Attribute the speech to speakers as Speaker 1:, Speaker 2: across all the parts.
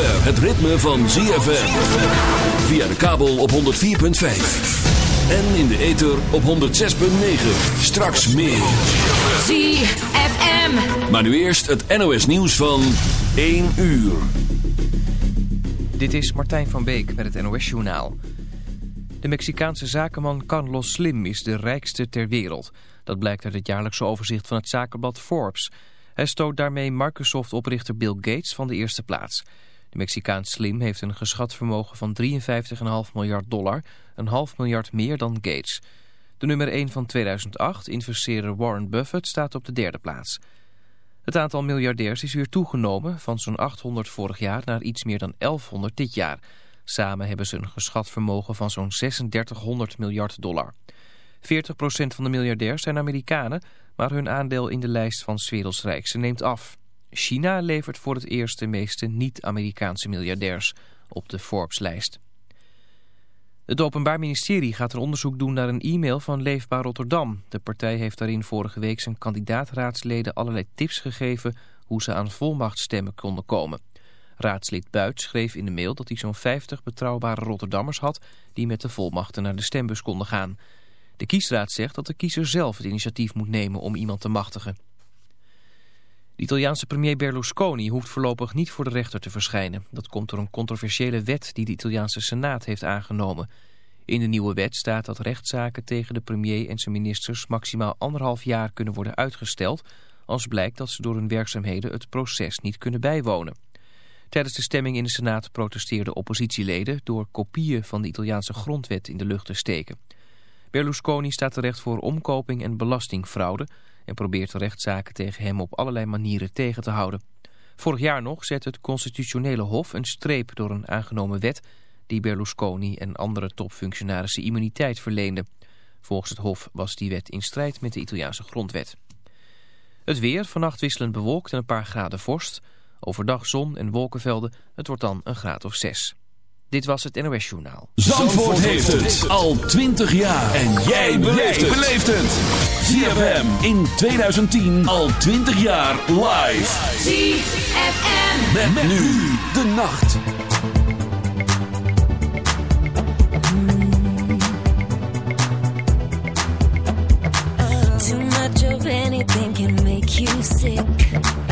Speaker 1: het ritme van ZFM. Via de kabel op 104.5. En in de ether op 106.9. Straks meer.
Speaker 2: ZFM.
Speaker 1: Maar nu eerst het NOS nieuws van 1 uur.
Speaker 3: Dit is Martijn van Beek met het NOS Journaal. De Mexicaanse zakenman Carlos Slim is de rijkste ter wereld. Dat blijkt uit het jaarlijkse overzicht van het zakenblad Forbes. Hij stoot daarmee Microsoft-oprichter Bill Gates van de eerste plaats. De Mexicaan Slim heeft een geschat vermogen van 53,5 miljard dollar, een half miljard meer dan Gates. De nummer 1 van 2008, investeerder Warren Buffett, staat op de derde plaats. Het aantal miljardairs is weer toegenomen, van zo'n 800 vorig jaar naar iets meer dan 1100 dit jaar. Samen hebben ze een geschat vermogen van zo'n 3600 miljard dollar. 40% van de miljardairs zijn Amerikanen, maar hun aandeel in de lijst van 's werelds rijkste neemt af. China levert voor het eerst de meeste niet-Amerikaanse miljardairs op de Forbes-lijst. Het Openbaar Ministerie gaat een onderzoek doen naar een e-mail van Leefbaar Rotterdam. De partij heeft daarin vorige week zijn kandidaatraadsleden allerlei tips gegeven hoe ze aan volmachtstemmen konden komen. Raadslid Buit schreef in de mail dat hij zo'n 50 betrouwbare Rotterdammers had die met de volmachten naar de stembus konden gaan. De kiesraad zegt dat de kiezer zelf het initiatief moet nemen om iemand te machtigen. De Italiaanse premier Berlusconi hoeft voorlopig niet voor de rechter te verschijnen. Dat komt door een controversiële wet die de Italiaanse Senaat heeft aangenomen. In de nieuwe wet staat dat rechtszaken tegen de premier en zijn ministers maximaal anderhalf jaar kunnen worden uitgesteld... als blijkt dat ze door hun werkzaamheden het proces niet kunnen bijwonen. Tijdens de stemming in de Senaat protesteerden oppositieleden door kopieën van de Italiaanse grondwet in de lucht te steken. Berlusconi staat terecht voor omkoping en belastingfraude en probeert rechtszaken tegen hem op allerlei manieren tegen te houden. Vorig jaar nog zette het constitutionele hof een streep door een aangenomen wet die Berlusconi en andere topfunctionarissen immuniteit verleende. Volgens het hof was die wet in strijd met de Italiaanse grondwet. Het weer, vannacht wisselend bewolkt en een paar graden vorst. Overdag zon en wolkenvelden, het wordt dan een graad of zes. Dit was het NOS Journaal.
Speaker 1: Zandvoort heeft het al 20 jaar. En jij beleeft het. ZFM in 2010 al 20 jaar live.
Speaker 2: ZFM.
Speaker 1: Met, nu de nacht.
Speaker 4: Too much of anything can make you sick.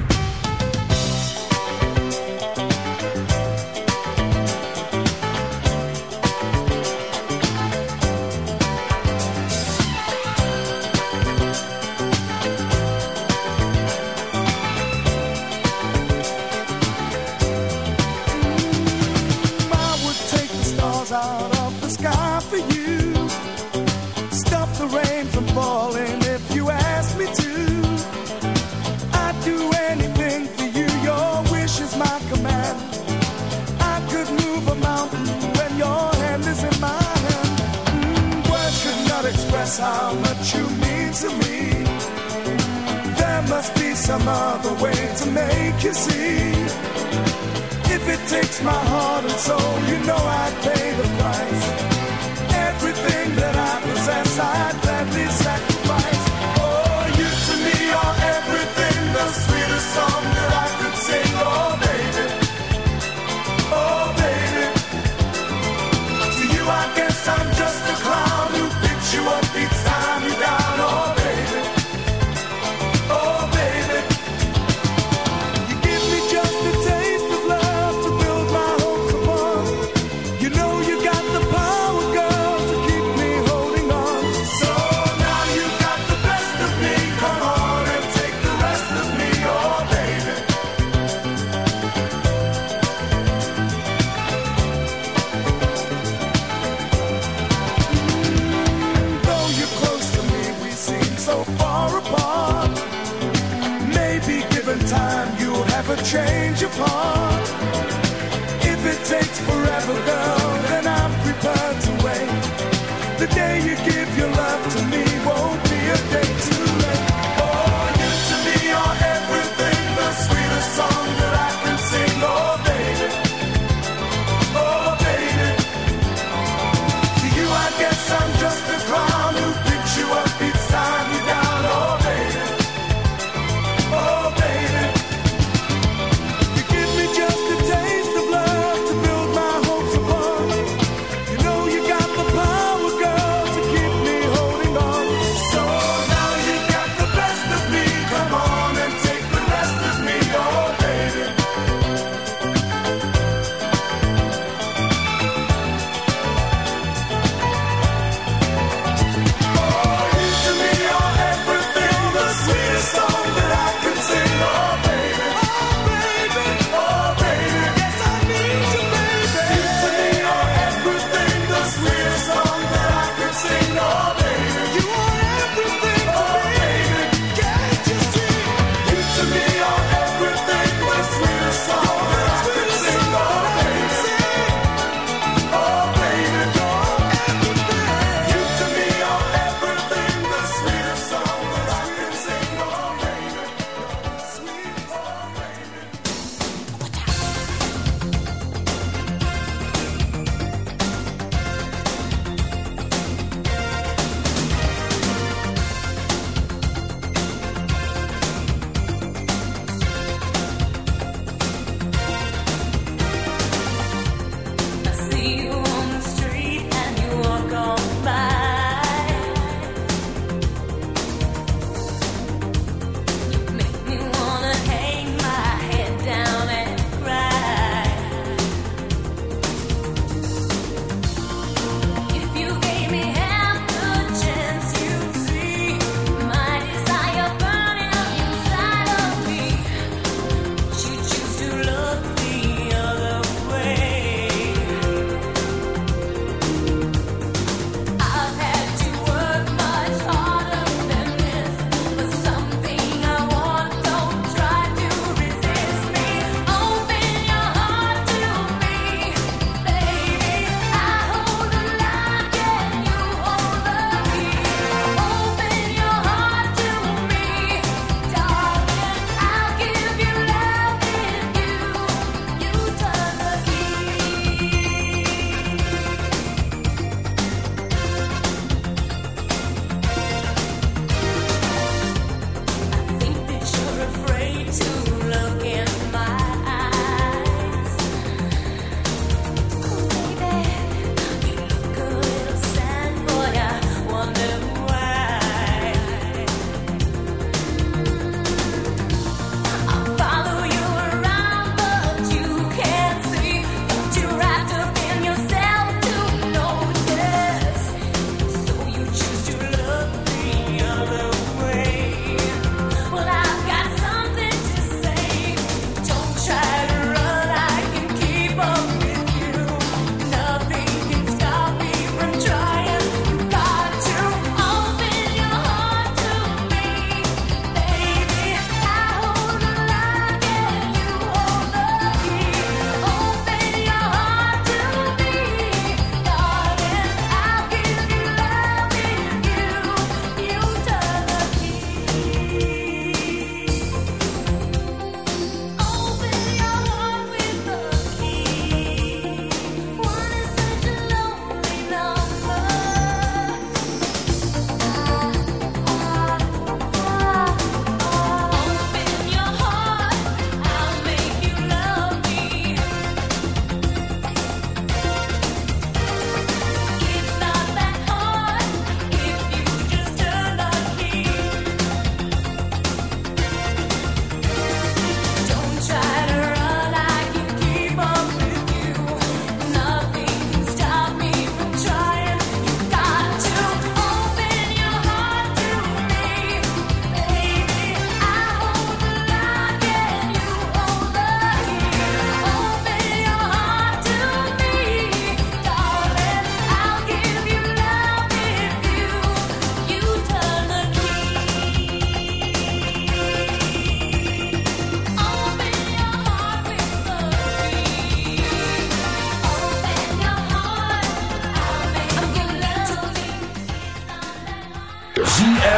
Speaker 5: Oh.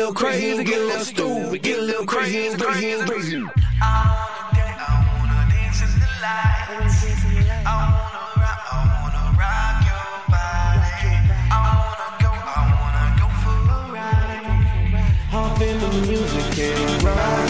Speaker 6: little crazy, get a little stupid, get a little crazy and crazy and crazy. I wanna dance, I wanna dance in the lights. I wanna rock, I wanna rock your body. I wanna go, I wanna go for a ride. Hop in the music and rock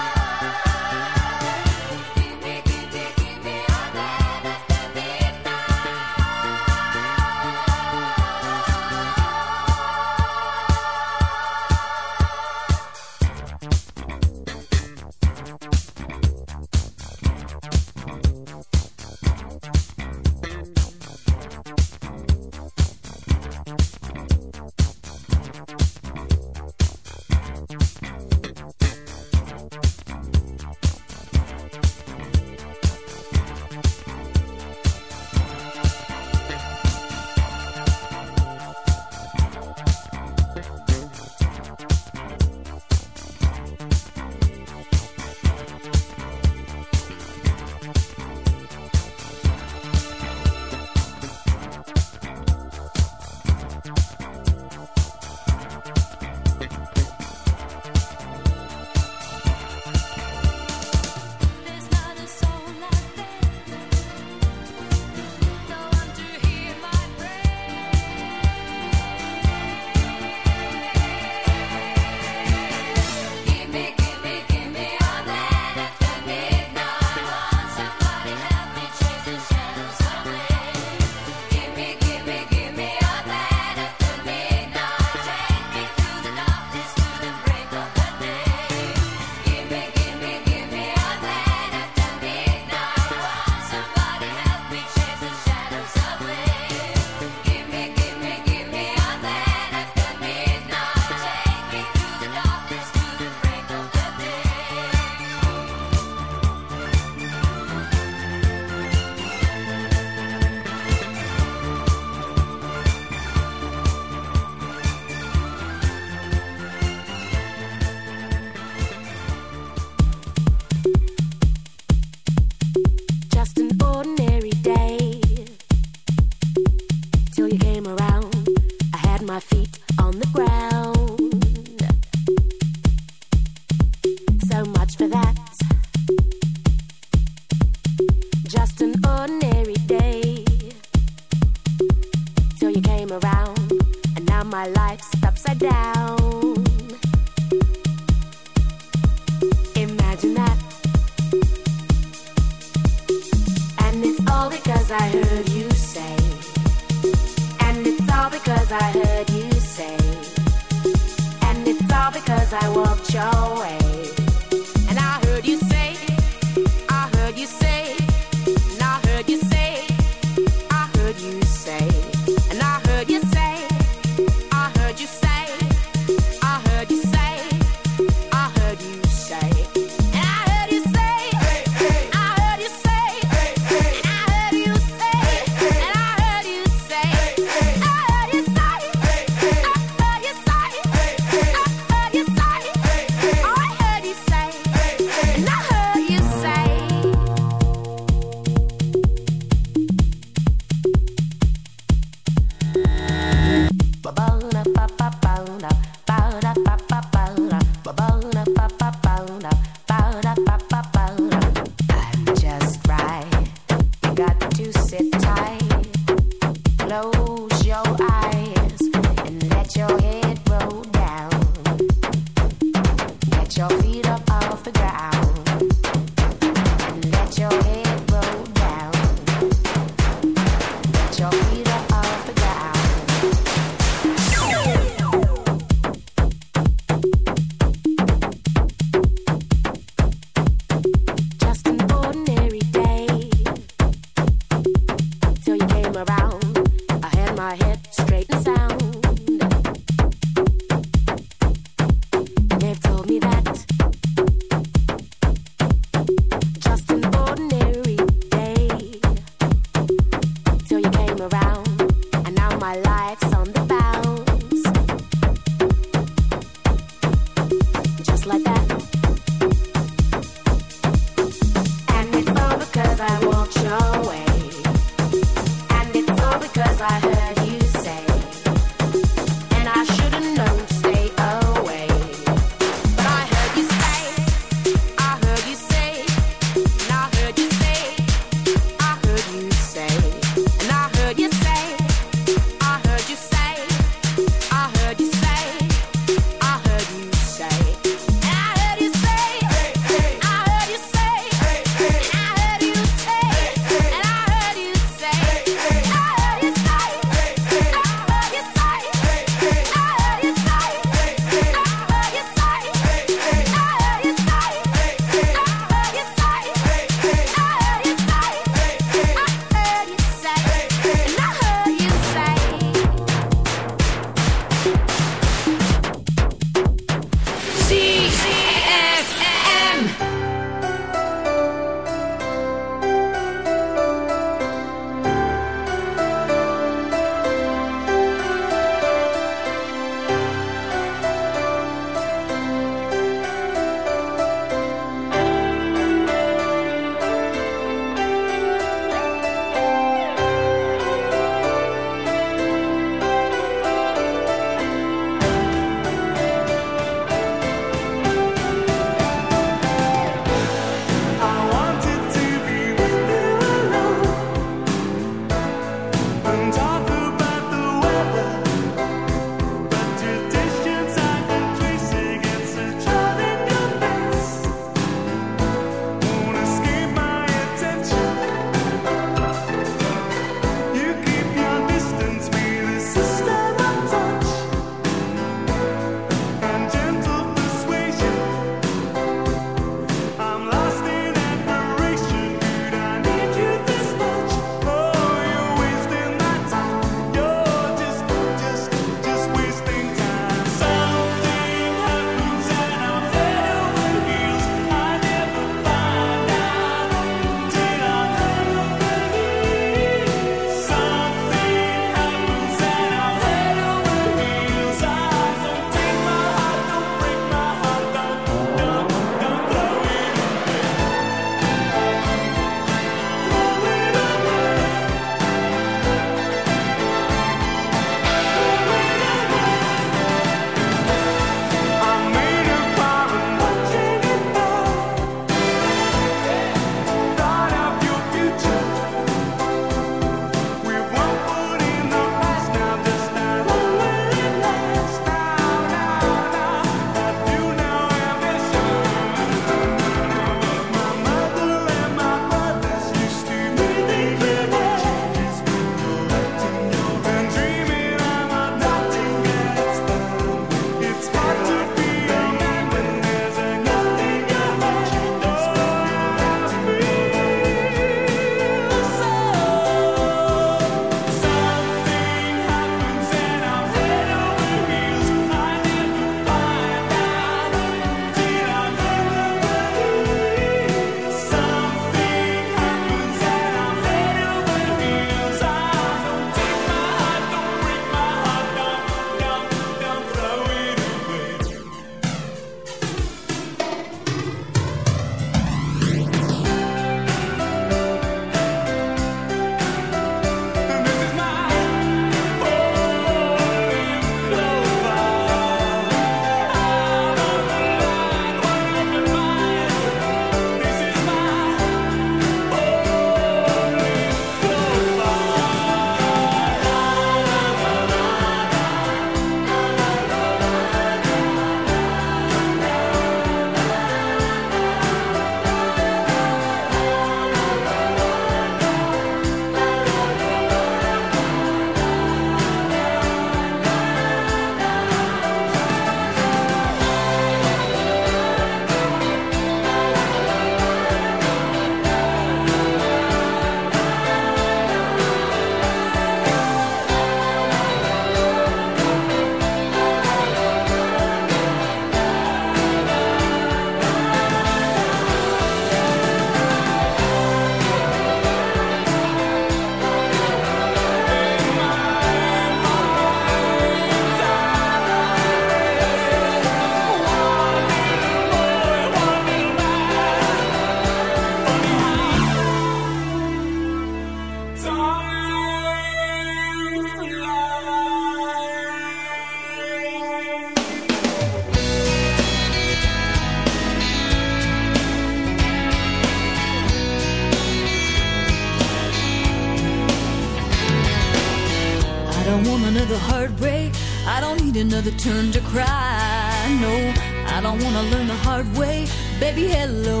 Speaker 4: Another turn to cry. No, I don't wanna learn the hard way. Baby, hello,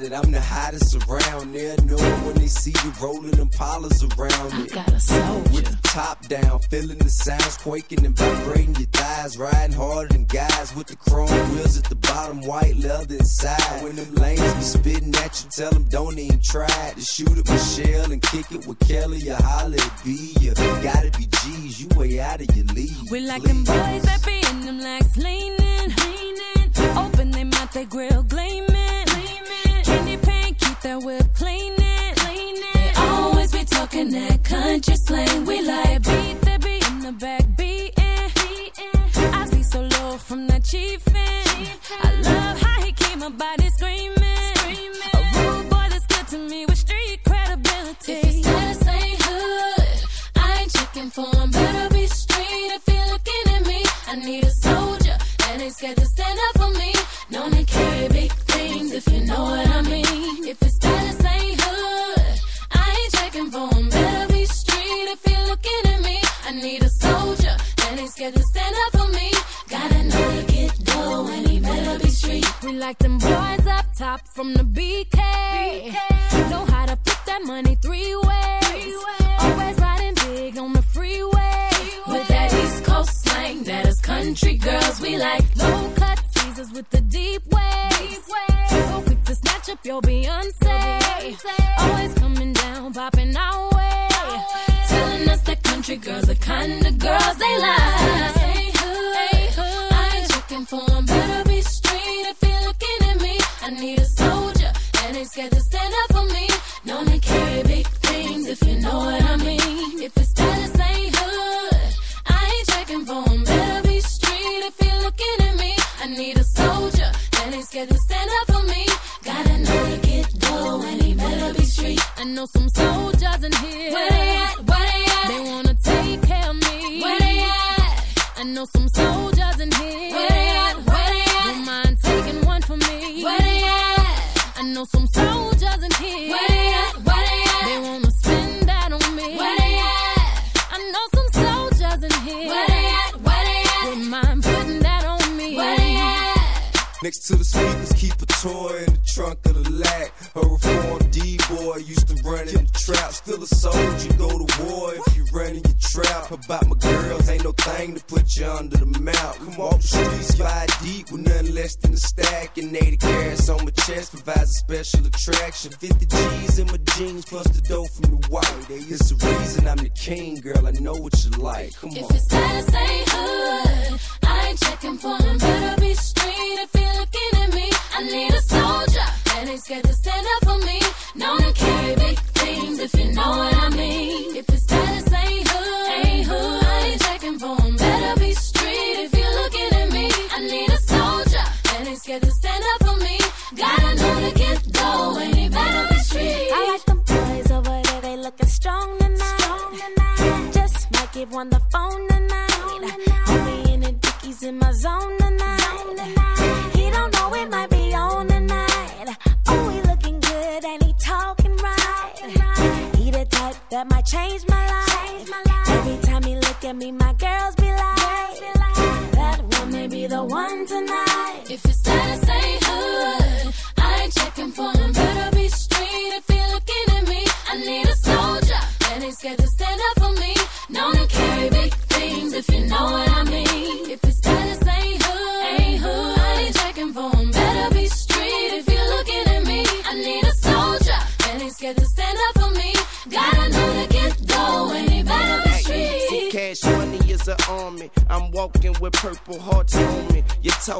Speaker 7: It, I'm the hottest around there. Know it when they see you rolling them polars around
Speaker 8: I got a soldier.
Speaker 7: With the top down, feeling the sounds quaking and vibrating your thighs. Riding harder than guys with the chrome wheels at the bottom, white leather inside. When them lanes be spitting at you, tell them don't even try to shoot at Michelle and kick it with Kelly or holla at B. You gotta be G's, you way out of your league.
Speaker 4: We like them boys that be in them legs leaning, leaning. Open their mouth, they grill gleaming. That whip cleaning, cleaning. They always be talking that country slang. We like beat the beat in the back beating, beating. I be so low from that chiefin'. I love how he keep my body screaming, screaming. A rude boy that's good to me with street credibility.
Speaker 8: If his status ain't hood, I ain't checking for him. Better be straight if you're looking at me. I need a soldier that ain't scared to stand up for me. Known to carry big things if you know what I mean. If his status ain't hood, I ain't checking for him. Better be straight if you're looking at me. I need a soldier that ain't scared to stand up for me. Gotta know to get dough and he better be street.
Speaker 4: We like them boys up top from the BK. Know how to put that money three ways. Always riding big on the freeway.
Speaker 8: With that East Coast slang, that is country girls we like.
Speaker 4: low cut Caesars with the deep waves. So quick to snatch up your Beyonce. Always coming down, popping our way.
Speaker 8: Telling us that country girls the kind of girls they like. Ain't hood, I ain't checking for 'em. Better be straight if you're looking at me. I need a soldier that ain't scared to stand up for me. Known to carry big things if you know what I mean. If his status ain't hood, I ain't checking for 'em. Better be straight if you're looking at me. I need a soldier scared to stand up for me. Gotta know to get dough and he better be street. I know some soldiers in here. Where they at? Where they at? They wanna take care of me. Where they at? I know some soldiers in here. Where they at? Where they at? Don't mind taking one for me. Where they at? I know some soldiers.
Speaker 7: Next to the speakers, keep a toy in the trunk of the lag. A reformed D-boy used to run in the trap. Still a soldier, go to war if you run in your trap. About my girls, ain't no thing to put you under the mount. Come off the streets, five deep with nothing less than a stack. And 80 carats on my chest provides a special attraction. 50 G's in my jeans plus the dough from the white. It's the reason I'm the king, girl. I know what you like. Come
Speaker 8: If
Speaker 7: on.
Speaker 8: it's status ain't hood, I ain't checking for them. Better be straight if you're looking at me. I need a soldier that ain't scared to stand up for me. Known to carry big things if you know what I mean. If